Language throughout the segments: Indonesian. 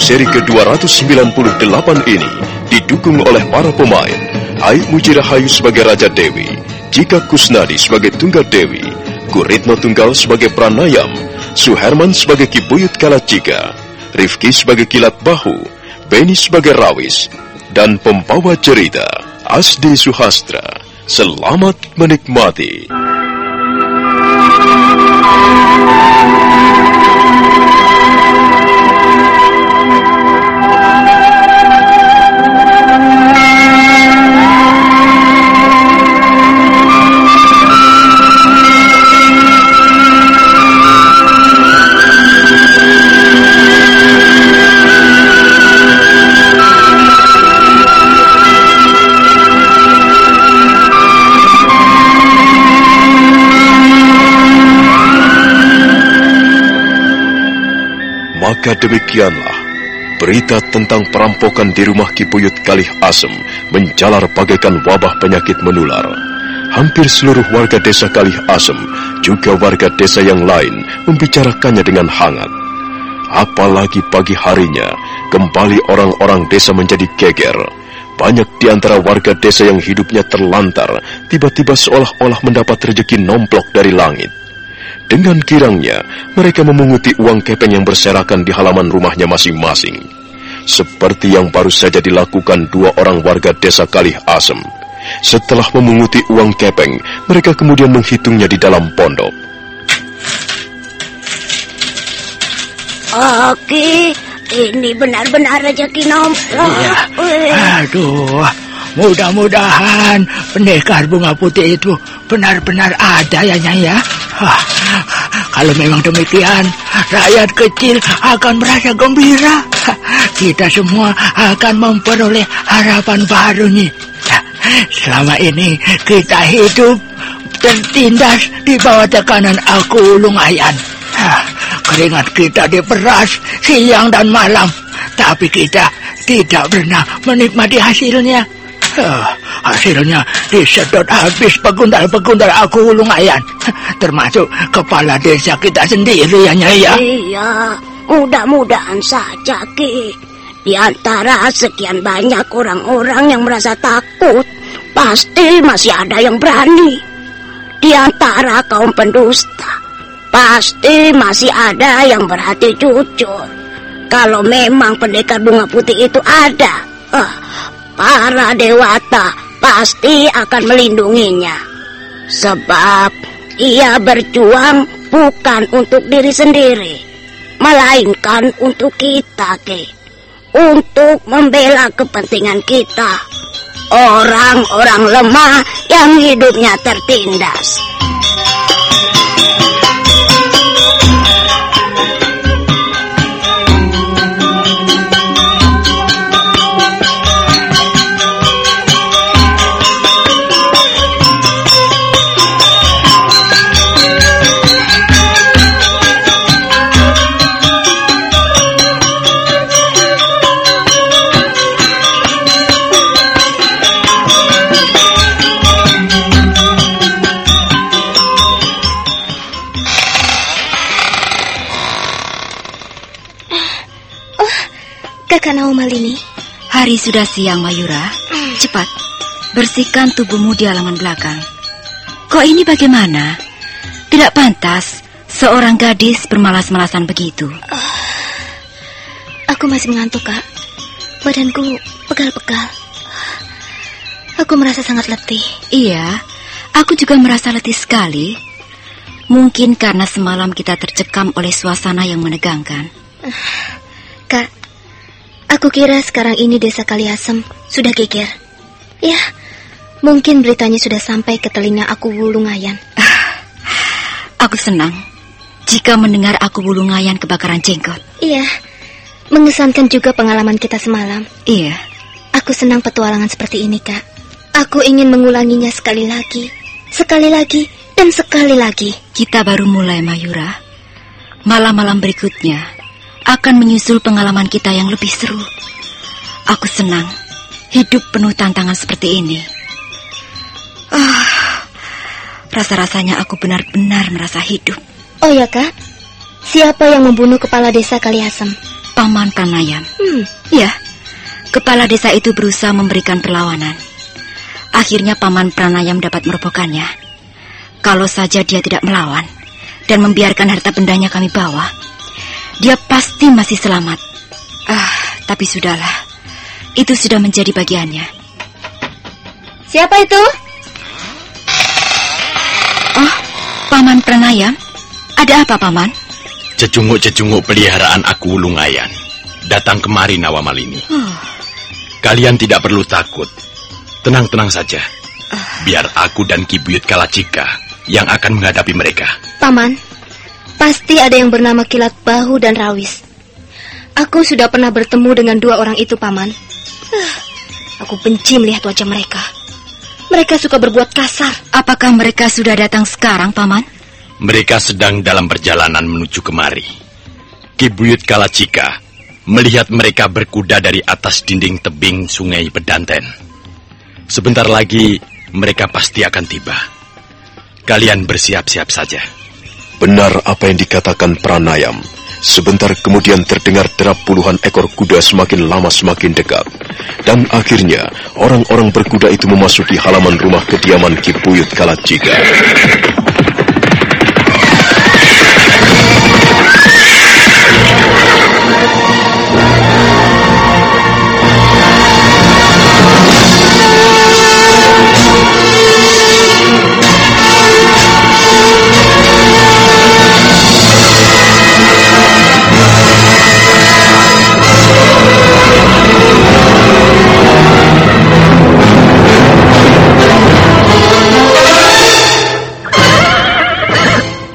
Seri ke-298 ini didukung oleh para pemain Aik Mujirahayu sebagai Raja Dewi, Jika Kusnadi sebagai Tunggal Dewi, Guritno Tunggal sebagai Pranayam, Suherman sebagai Kibuyut Kalacika, Rifki sebagai Kilat Bahu, Beni sebagai Rawis, dan pembawa cerita Asdi Suhastra. Selamat menikmati. Maka demikianlah, berita tentang perampokan di rumah Kibuyut Kalih Asem menjalar bagaikan wabah penyakit menular. Hampir seluruh warga desa Kalih Asem, juga warga desa yang lain, membicarakannya dengan hangat. Apalagi pagi harinya, kembali orang-orang desa menjadi geger. Banyak di antara warga desa yang hidupnya terlantar, tiba-tiba seolah-olah mendapat rezeki nomplok dari langit. Dengan girangnya, mereka memunguti uang kepeng yang berserakan di halaman rumahnya masing-masing. Seperti yang baru saja dilakukan dua orang warga desa Kalih Asem. Setelah memunguti uang kepeng, mereka kemudian menghitungnya di dalam pondok. Oke, ini benar-benar rezeki nomplok. Iya. Aduh, mudah-mudahan pendekar bunga putih itu benar-benar ada ya Nyai ya. Kalau memang demikian, rakyat kecil akan merasa gembira. Kita semua akan memperoleh harapan baru nih. Selama ini kita hidup tertindas di bawah tekanan aku lumayan. Keringat kita diperas siang dan malam, tapi kita tidak pernah menikmati hasilnya. Uh, hasilnya disedot habis pegundal-pegundal aku lumayan. Termasuk kepala desa kita sendiri ya Nyai ya. Iya, mudah-mudahan saja Ki. Di antara sekian banyak orang-orang yang merasa takut, pasti masih ada yang berani. Di antara kaum pendusta, pasti masih ada yang berhati jujur. Kalau memang pendekar bunga putih itu ada, uh, para dewata pasti akan melindunginya. Sebab ia berjuang bukan untuk diri sendiri, melainkan untuk kita, Ki. Untuk membela kepentingan kita. Orang-orang lemah yang hidupnya tertindas. Kakak Naumalini. Hari sudah siang, Mayura. Cepat, bersihkan tubuhmu di halaman belakang. Kok ini bagaimana? Tidak pantas seorang gadis bermalas-malasan begitu. Aku masih mengantuk, Kak. Badanku pegal-pegal. Aku merasa sangat letih. Iya, aku juga merasa letih sekali. Mungkin karena semalam kita tercekam oleh suasana yang menegangkan. Kak, aku kira sekarang ini desa Kaliasem sudah geger. Ya, mungkin beritanya sudah sampai ke telinga aku Wulungayan. Aku senang jika mendengar aku Wulungayan kebakaran jenggot. Iya, mengesankan juga pengalaman kita semalam. Iya, Aku senang petualangan seperti ini, Kak. Aku ingin mengulanginya sekali lagi, sekali lagi, dan sekali lagi. kita baru mulai, Mayura. Malam-malam berikutnya akan menyusul pengalaman kita yang lebih seru. Aku senang hidup penuh tantangan seperti ini. Ah, rasa-rasanya aku benar-benar merasa hidup. Oh ya, Kak. Siapa yang membunuh kepala desa Kaliasem? Paman Pranayam. Hmm, Ya, kepala desa itu berusaha memberikan perlawanan. Akhirnya Paman Pranayam dapat merobohkannya. Kalau saja dia tidak melawan dan membiarkan harta bendanya kami bawa, dia pasti masih selamat. Ah, tapi sudahlah. Itu sudah menjadi bagiannya. siapa itu? Oh, Paman Pranayam? Ada apa, Paman? Cecunguk-cecunguk peliharaan aku Lungayan datang kemari Nawamalini. Oh, Kalian tidak perlu takut. Tenang-tenang saja. Biar aku dan Kibuyut Kalacika yang akan menghadapi mereka. Paman, pasti ada yang bernama Kilat Bahu dan Rawis. Aku sudah pernah bertemu dengan dua orang itu, Paman. Ah, Aku benci melihat wajah mereka. Mereka suka berbuat kasar. apakah mereka sudah datang sekarang, Paman? Mereka sedang dalam perjalanan menuju kemari. Kibuyut Kalacika melihat mereka berkuda dari atas dinding tebing sungai Pedanten. Sebentar lagi mereka pasti akan tiba. Kalian bersiap-siap saja. Benar apa yang dikatakan Pranayam. Sebentar kemudian terdengar derap puluhan ekor kuda semakin lama semakin dekat. Dan akhirnya orang-orang berkuda itu memasuki halaman rumah kediaman Kipuyut Kalacika.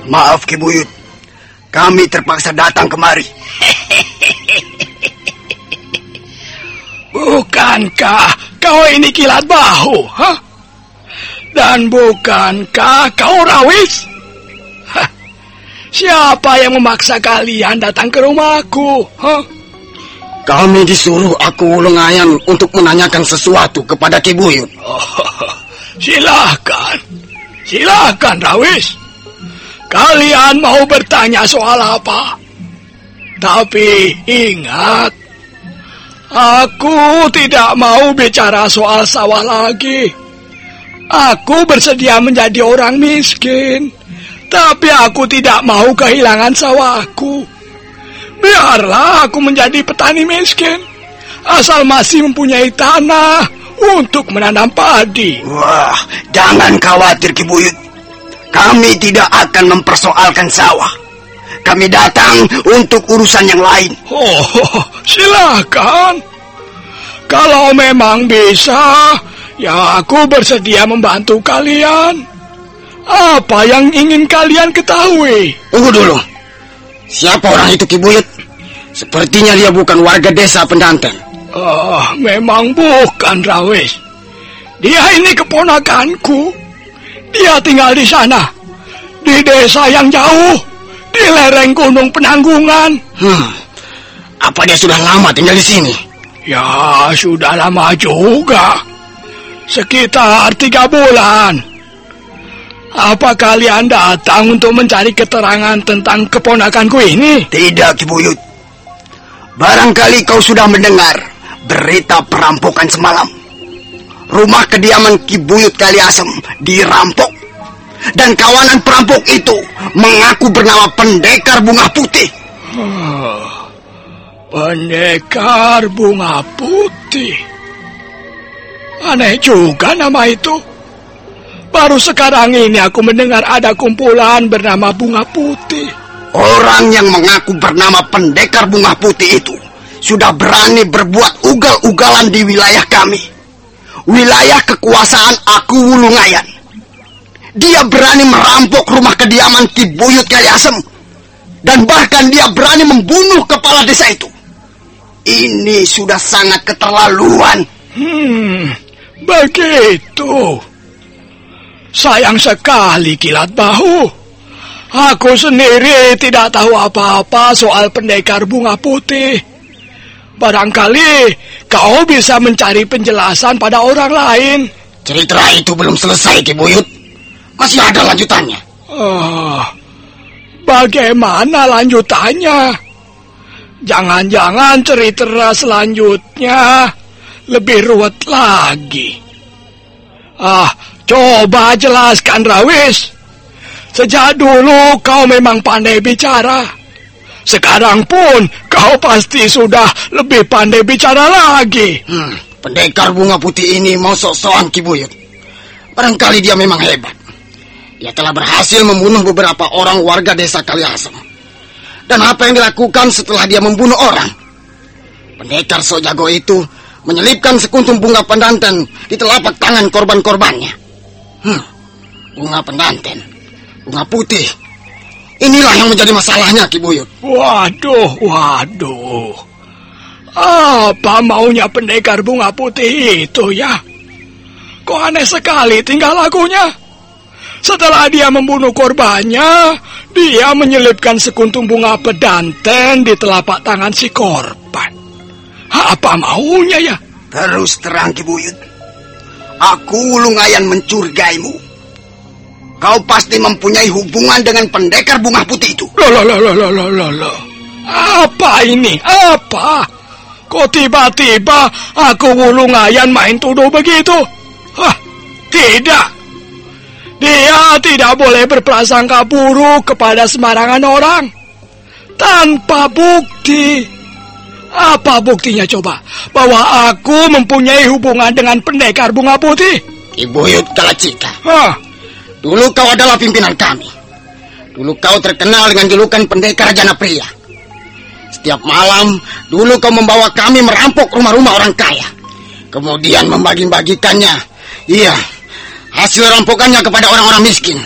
Maaf Ki Buyut, kami terpaksa datang kemari. Bukankah kau ini kilat bahu, ha? Dan bukankah kau rawis? Hah, siapa yang memaksa kalian datang ke rumahku, ha? Kami disuruh aku Ulungayan untuk menanyakan sesuatu kepada Ki Buyut. Oh, silahkan, silahkan Rawis. Kalian mau bertanya soal apa? Tapi ingat, aku tidak mau bicara soal sawah lagi. Aku bersedia menjadi orang miskin, tapi aku tidak mau kehilangan sawahku. Biarlah aku menjadi petani miskin, asal masih mempunyai tanah untuk menanam padi. Wah, jangan khawatir Ki Buyut. Kami tidak akan mempersoalkan sawah. Kami datang untuk urusan yang lain. Oh, silakan. Kalau memang bisa, ya aku bersedia membantu kalian. Apa yang ingin kalian ketahui? Tunggu dulu. Siapa orang itu Ki Buyut? Sepertinya dia bukan warga desa Pendanten. Oh, memang bukan Rawis. Dia ini keponakanku. Dia tinggal di sana. Di desa yang jauh. Di lereng gunung penanggungan. Hmm. Apa dia sudah lama tinggal di sini? Ya, sudah lama juga. Sekitar tiga bulan. Apa kalian datang untuk mencari keterangan tentang keponakanku ini? Tidak, Ki Buyut. Barangkali kau sudah mendengar berita perampokan semalam. Rumah kediaman Ki Buyut Kaliasem dirampok. Dan kawanan perampok itu mengaku bernama Pendekar Bunga Putih. Oh, pendekar Bunga Putih. Aneh juga nama itu. Baru sekarang ini aku mendengar ada kumpulan bernama Bunga Putih. Orang yang mengaku bernama Pendekar Bunga Putih itu sudah berani berbuat ugal-ugalan di wilayah kami. Wilayah kekuasaan aku Wulungayan. Dia berani merampok rumah kediaman Ki Buyut Kaliasem. Dan bahkan dia berani membunuh kepala desa itu. Ini sudah sangat keterlaluan. Hmm, begitu. Sayang sekali kilat bahu. Aku sendiri tidak tahu apa-apa soal pendekar bunga putih. Barangkali kau bisa mencari penjelasan pada orang lain. Cerita itu belum selesai, Ki Buyut. Masih ada lanjutannya. Oh, bagaimana lanjutannya? Jangan-jangan cerita selanjutnya lebih ruwet lagi. Ah, coba jelaskan Rawis. Sejak dulu kau memang pandai bicara. Sekarang pun kau pasti sudah lebih pandai bicara lagi. Hmm, pendekar bunga putih ini mau sok-sokan Ki Buyut. Barangkali dia memang hebat. Dia telah berhasil membunuh beberapa orang warga desa Kaliasem. Dan apa yang dilakukan setelah dia membunuh orang? Pendekar Sojago itu menyelipkan sekuntum bunga pendanten di telapak tangan korban-korbannya. Hmm, bunga pendanten, bunga putih. Inilah yang menjadi masalahnya, Ki Buyut. Waduh, waduh. Apa maunya pendekar bunga putih itu ya? Kok aneh sekali tinggal lakunya? Setelah dia membunuh korbannya, dia menyelipkan sekuntum bunga pedanten di telapak tangan si korban. Apa maunya ya? Terus terang Ki Buyut. Aku Lungayan mencurigaimu. Kau pasti mempunyai hubungan dengan pendekar bunga putih itu. Loh, loh, loh, loh, loh, loh, loh. Apa ini? Apa? Kok tiba-tiba aku Wulungayan main tuduh begitu? Hah, tidak. Dia tidak boleh berprasangka buruk kepada sembarangan orang. Tanpa bukti. Apa buktinya coba? Bahwa aku mempunyai hubungan dengan pendekar bunga putih? Ibu Yud Kalacika. Hah, Dulu kau adalah pimpinan kami. Dulu kau terkenal dengan julukan pendekar jana pria. Setiap malam, dulu kau membawa kami merampok rumah-rumah orang kaya. Kemudian membagi-bagikannya. Iya, hasil rampokannya kepada orang-orang miskin.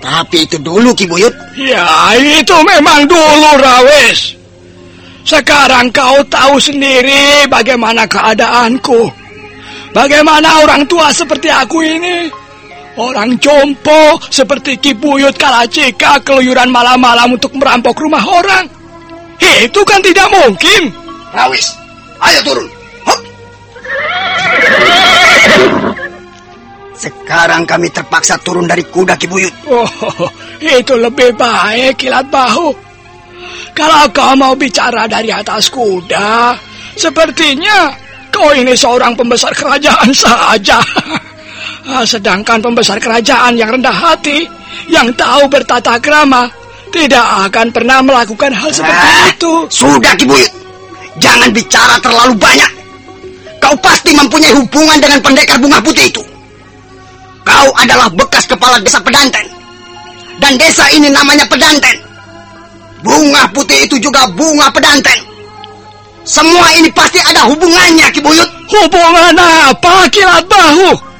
Tapi itu dulu Ki Buyut. Ya, itu memang dulu, Rawis. Sekarang kau tahu sendiri bagaimana keadaanku. Bagaimana orang tua seperti aku ini. Orang jompo seperti Ki Buyut Kalacika keluyuran malam-malam untuk merampok rumah orang. Itu kan tidak mungkin. Rawis, ayo turun. Hop. Sekarang kami terpaksa turun dari kuda Ki Buyut. Oh, itu lebih baik kilat bahu. Kalau kau mau bicara dari atas kuda, sepertinya kau ini seorang pembesar kerajaan saja. Ah, Sedangkan pembesar kerajaan yang rendah hati, yang tahu bertata krama, tidak akan pernah melakukan hal seperti Ah, itu. Sudah Ki Buyut. Jangan bicara terlalu banyak. Kau pasti mempunyai hubungan dengan pendekar bunga putih itu. Kau adalah bekas kepala desa Pedanten. Dan desa ini namanya Pedanten. Bunga putih itu juga bunga Pedanten. Semua ini pasti ada hubungannya, Ki Buyut. Hubungan apa kilat bahu?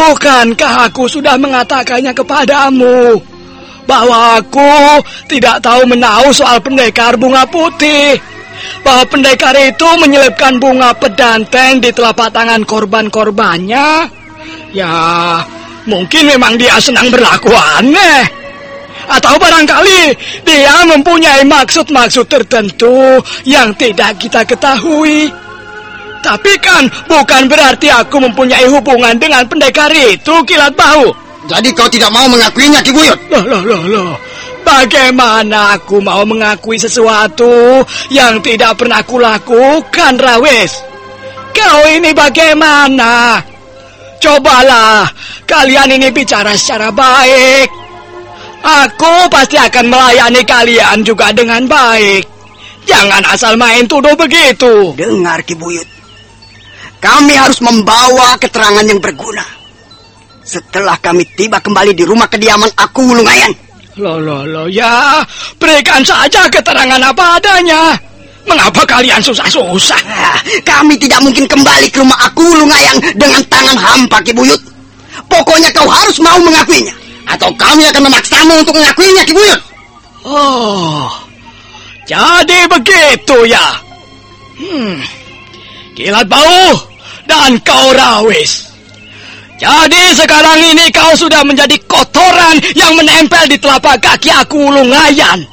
Bukankah aku sudah mengatakannya kepadamu bahwa aku tidak tahu menahu soal pendekar bunga putih? Bahwa pendekar itu menyelipkan bunga pedanten di telapak tangan korban-korbannya? Ya, mungkin memang dia senang berlaku aneh. Atau barangkali dia mempunyai maksud-maksud tertentu yang tidak kita ketahui. Tapi kan bukan berarti aku mempunyai hubungan dengan pendekar itu, kilat bahu. Jadi kau tidak mau mengakuinya, Ki Buyut? Loh, loh, loh, loh. Bagaimana aku mau mengakui sesuatu yang tidak pernah kulakukan, Rawis? Kau ini bagaimana? Cobalah, kalian ini bicara secara baik. Aku pasti akan melayani kalian juga dengan baik. Jangan asal main tuduh begitu. Dengar, Ki Buyut. Kami harus membawa keterangan yang berguna. Setelah kami tiba kembali di rumah kediaman aku Wulungayan. Loh, loh, loh, ya, berikan saja keterangan apa adanya. Mengapa kalian susah-susah? Ah, Kami tidak mungkin kembali ke rumah aku Wulungayan dengan tangan hampa, Ki Buyut. Pokoknya kau harus mau mengakuinya. Atau kami akan memaksamu untuk mengakuinya, Ki Buyut. Oh, jadi begitu ya. Hmm, kilat bau dan kau rawis. Jadi sekarang ini kau sudah menjadi kotoran yang menempel di telapak kaki aku lungayan.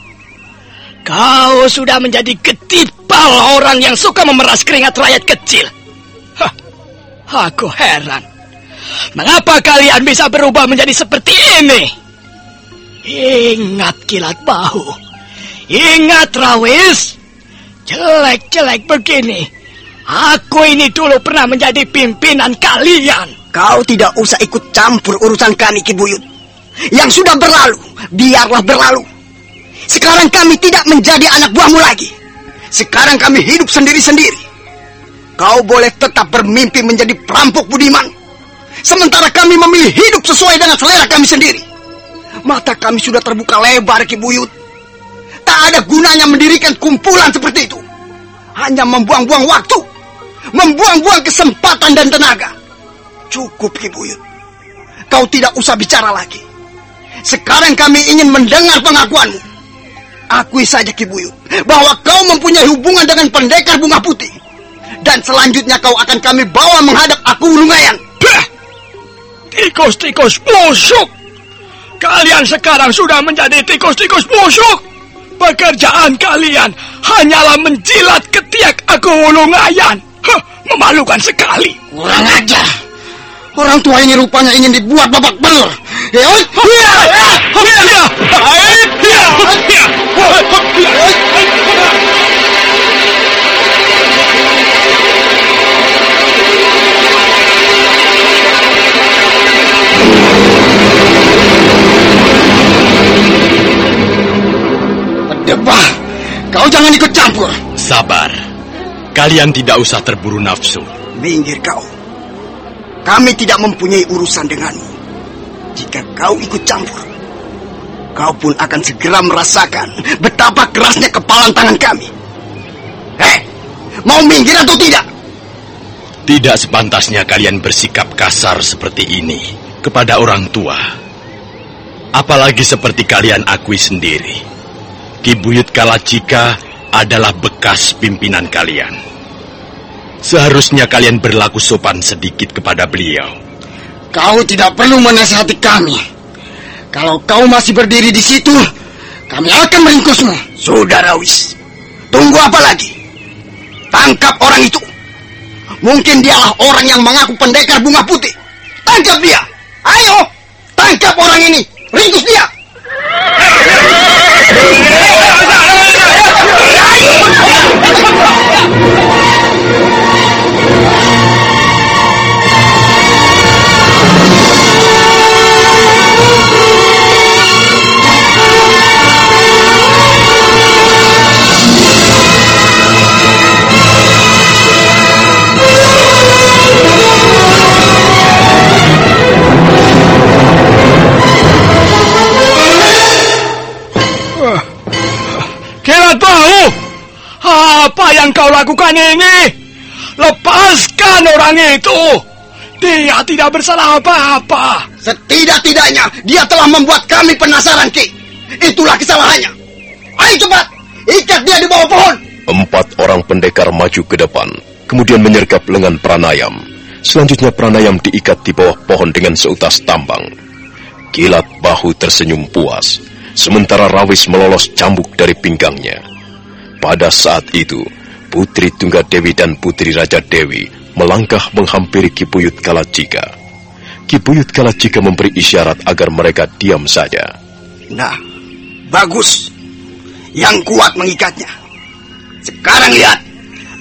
Kau sudah menjadi ketipal orang yang suka memeras keringat rakyat kecil. Hah, aku heran. Mengapa kalian bisa berubah menjadi seperti ini? Ingat kilat bahu. Ingat Rawis. Jelek-jelek begini. Aku ini dulu pernah menjadi pimpinan kalian. Kau tidak usah ikut campur urusan kami, Ki Buyut. Yang sudah berlalu, biarlah berlalu. Sekarang kami tidak menjadi anak buahmu lagi. Sekarang kami hidup sendiri-sendiri. Kau boleh tetap bermimpi menjadi perampok budiman. Sementara kami memilih hidup sesuai dengan selera kami sendiri. Mata kami sudah terbuka lebar, Ki Buyut. Tak ada gunanya mendirikan kumpulan seperti itu. Hanya membuang-buang waktu. Membuang-buang kesempatan dan tenaga. Cukup, Ki Buyut. Kau tidak usah bicara lagi. Sekarang kami ingin mendengar pengakuanmu. Akui saja, Ki Buyut, bahwa kau mempunyai hubungan dengan pendekar bunga putih. Dan selanjutnya kau akan kami bawa menghadap aku Lungayan. Bah! Tikus-tikus busuk. Kalian sekarang sudah menjadi tikus-tikus busuk. Pekerjaan kalian hanyalah menjilat ketiak aku ulungayan. Hah, memalukan sekali. Kurang ajar. Orang tua ini rupanya ingin dibuat babak belur. Ya! Hiya! Hiya! Hiya! Pedebah, kau jangan ikut campur. Sabar. Kalian tidak usah terburu nafsu. Minggir kau. Kami tidak mempunyai urusan denganmu. Jika kau ikut campur, kau pun akan segera merasakan betapa kerasnya kepalan tangan kami. Hei, mau minggir atau tidak? Tidak sepantasnya kalian bersikap kasar seperti ini kepada orang tua. Apalagi seperti kalian akui sendiri. Ki Buyut Kalacika adalah bekas pimpinan kalian. Seharusnya kalian berlaku sopan sedikit kepada beliau. Kau tidak perlu menasihati kami. Kalau kau masih berdiri di situ, kami akan meringkusmu. Sudah, Rawis. Tunggu apa lagi? Tangkap orang itu. Mungkin dialah orang yang mengaku pendekar bunga putih. Tangkap dia. Ayo, tangkap orang ini. Lakukan ini? Lepaskan orang itu. Dia tidak bersalah apa-apa. Setidak-tidaknya dia telah membuat kami penasaran, Ki. Itulah kesalahannya. Ayo cepat, ikat dia di bawah pohon. Empat orang pendekar maju ke depan, kemudian menyergap lengan Pranayam. Selanjutnya Pranayam diikat di bawah pohon dengan seutas tambang. Kilat bahu tersenyum puas, sementara Rawis melolos cambuk dari pinggangnya. Pada saat itu, Putri Tunggadewi dan Putri Raja Dewi melangkah menghampiri Kibuyut Kalacika. Kibuyut Kalacika memberi isyarat agar mereka diam saja. Nah, bagus. Yang kuat mengikatnya. Sekarang lihat.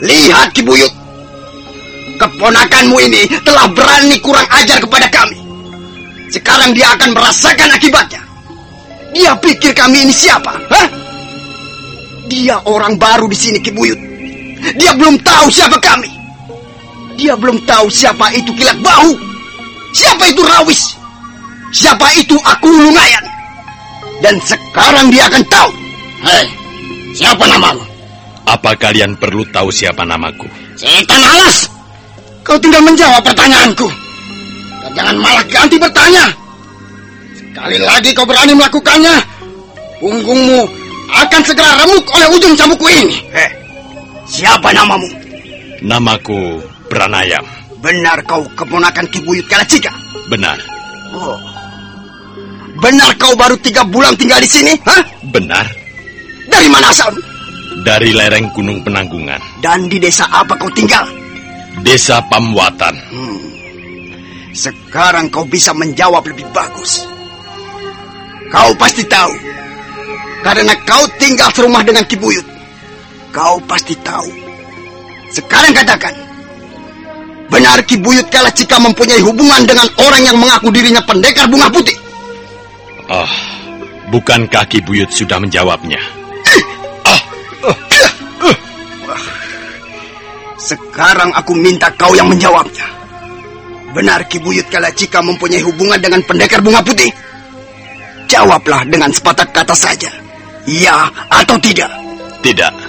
Lihat Kibuyut. Keponakanmu ini telah berani kurang ajar kepada kami. Sekarang dia akan merasakan akibatnya. Dia pikir kami ini siapa? Hah? Dia orang baru di sini Kibuyut. Dia belum tahu siapa kami. Dia belum tahu siapa itu kilat bahu. Siapa itu Rawis. Siapa itu aku Lunayan. Dan sekarang dia akan tahu. Hei, siapa namamu? Apa kalian perlu tahu siapa namaku? Setan alas. Kau tinggal menjawab pertanyaanku. Dan jangan malah ganti bertanya. Sekali lagi kau berani melakukannya, punggungmu akan segera remuk oleh ujung cambukku ini. Hei, siapa namamu? Namaku Pranayam. Benar kau keponakan Kibuyut Kalacika? Benar. Oh. Benar kau baru tiga bulan tinggal di sini? Hah? Benar. Dari mana asalmu? Dari lereng Gunung Penanggungan. Dan di desa apa kau tinggal? Desa Pamwatan. Hmm. Sekarang kau bisa menjawab lebih bagus. Kau pasti tahu. Karena kau tinggal serumah dengan Kibuyut. Kau pasti tahu. Sekarang katakan. Benar Kibuyut Kalacika mempunyai hubungan dengan orang yang mengaku dirinya pendekar bunga putih? Oh, bukankah Ki Buyut sudah menjawabnya? Sekarang aku minta kau yang menjawabnya. Benar Ki Buyut Kalacika mempunyai hubungan dengan pendekar bunga putih? Jawablah dengan sepatah kata saja. Ya atau tidak? Tidak.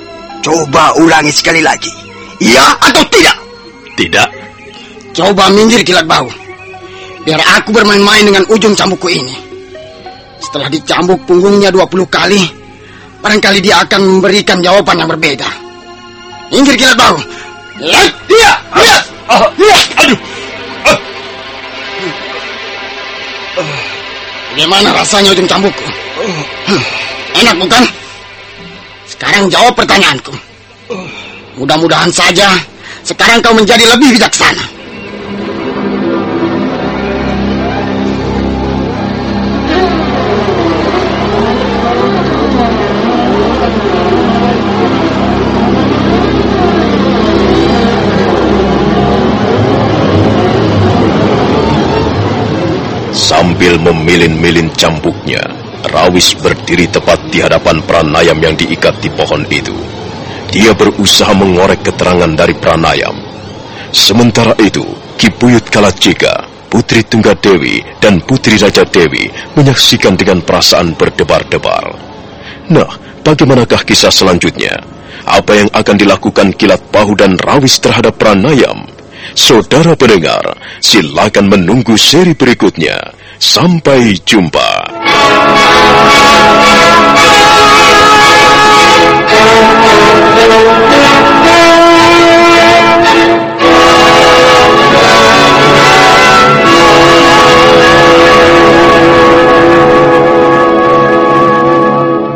Coba ulangi sekali lagi. Ya atau tidak? Tidak. Coba minggir kilat bau. Biar aku bermain-main dengan ujung cambukku ini. Setelah dicambuk punggungnya 20 kali, barangkali dia akan memberikan jawaban yang berbeda. Minggir kilat bau. Lihat dia, lihat. Oh, lihat. Aduh. Bagaimana rasanya ujung cambukku? Hmm, Enak bukan? Sekarang jawab pertanyaanku. Mudah-mudahan saja sekarang kau menjadi lebih bijaksana. Sambil memilin-milin cambuknya, Rawis berdiri tepat di hadapan Pranayam yang diikat di pohon itu. Dia berusaha mengorek keterangan dari Pranayam. Sementara itu, Kibuyut Kalacika, Putri Tunggadewi, dan Putri Raja Dewi menyaksikan dengan perasaan berdebar-debar. Nah, bagaimanakah kisah selanjutnya? Apa yang akan dilakukan Kilat Bahu dan Rawis terhadap Pranayam? Saudara pendengar, silakan menunggu seri berikutnya. Sampai jumpa.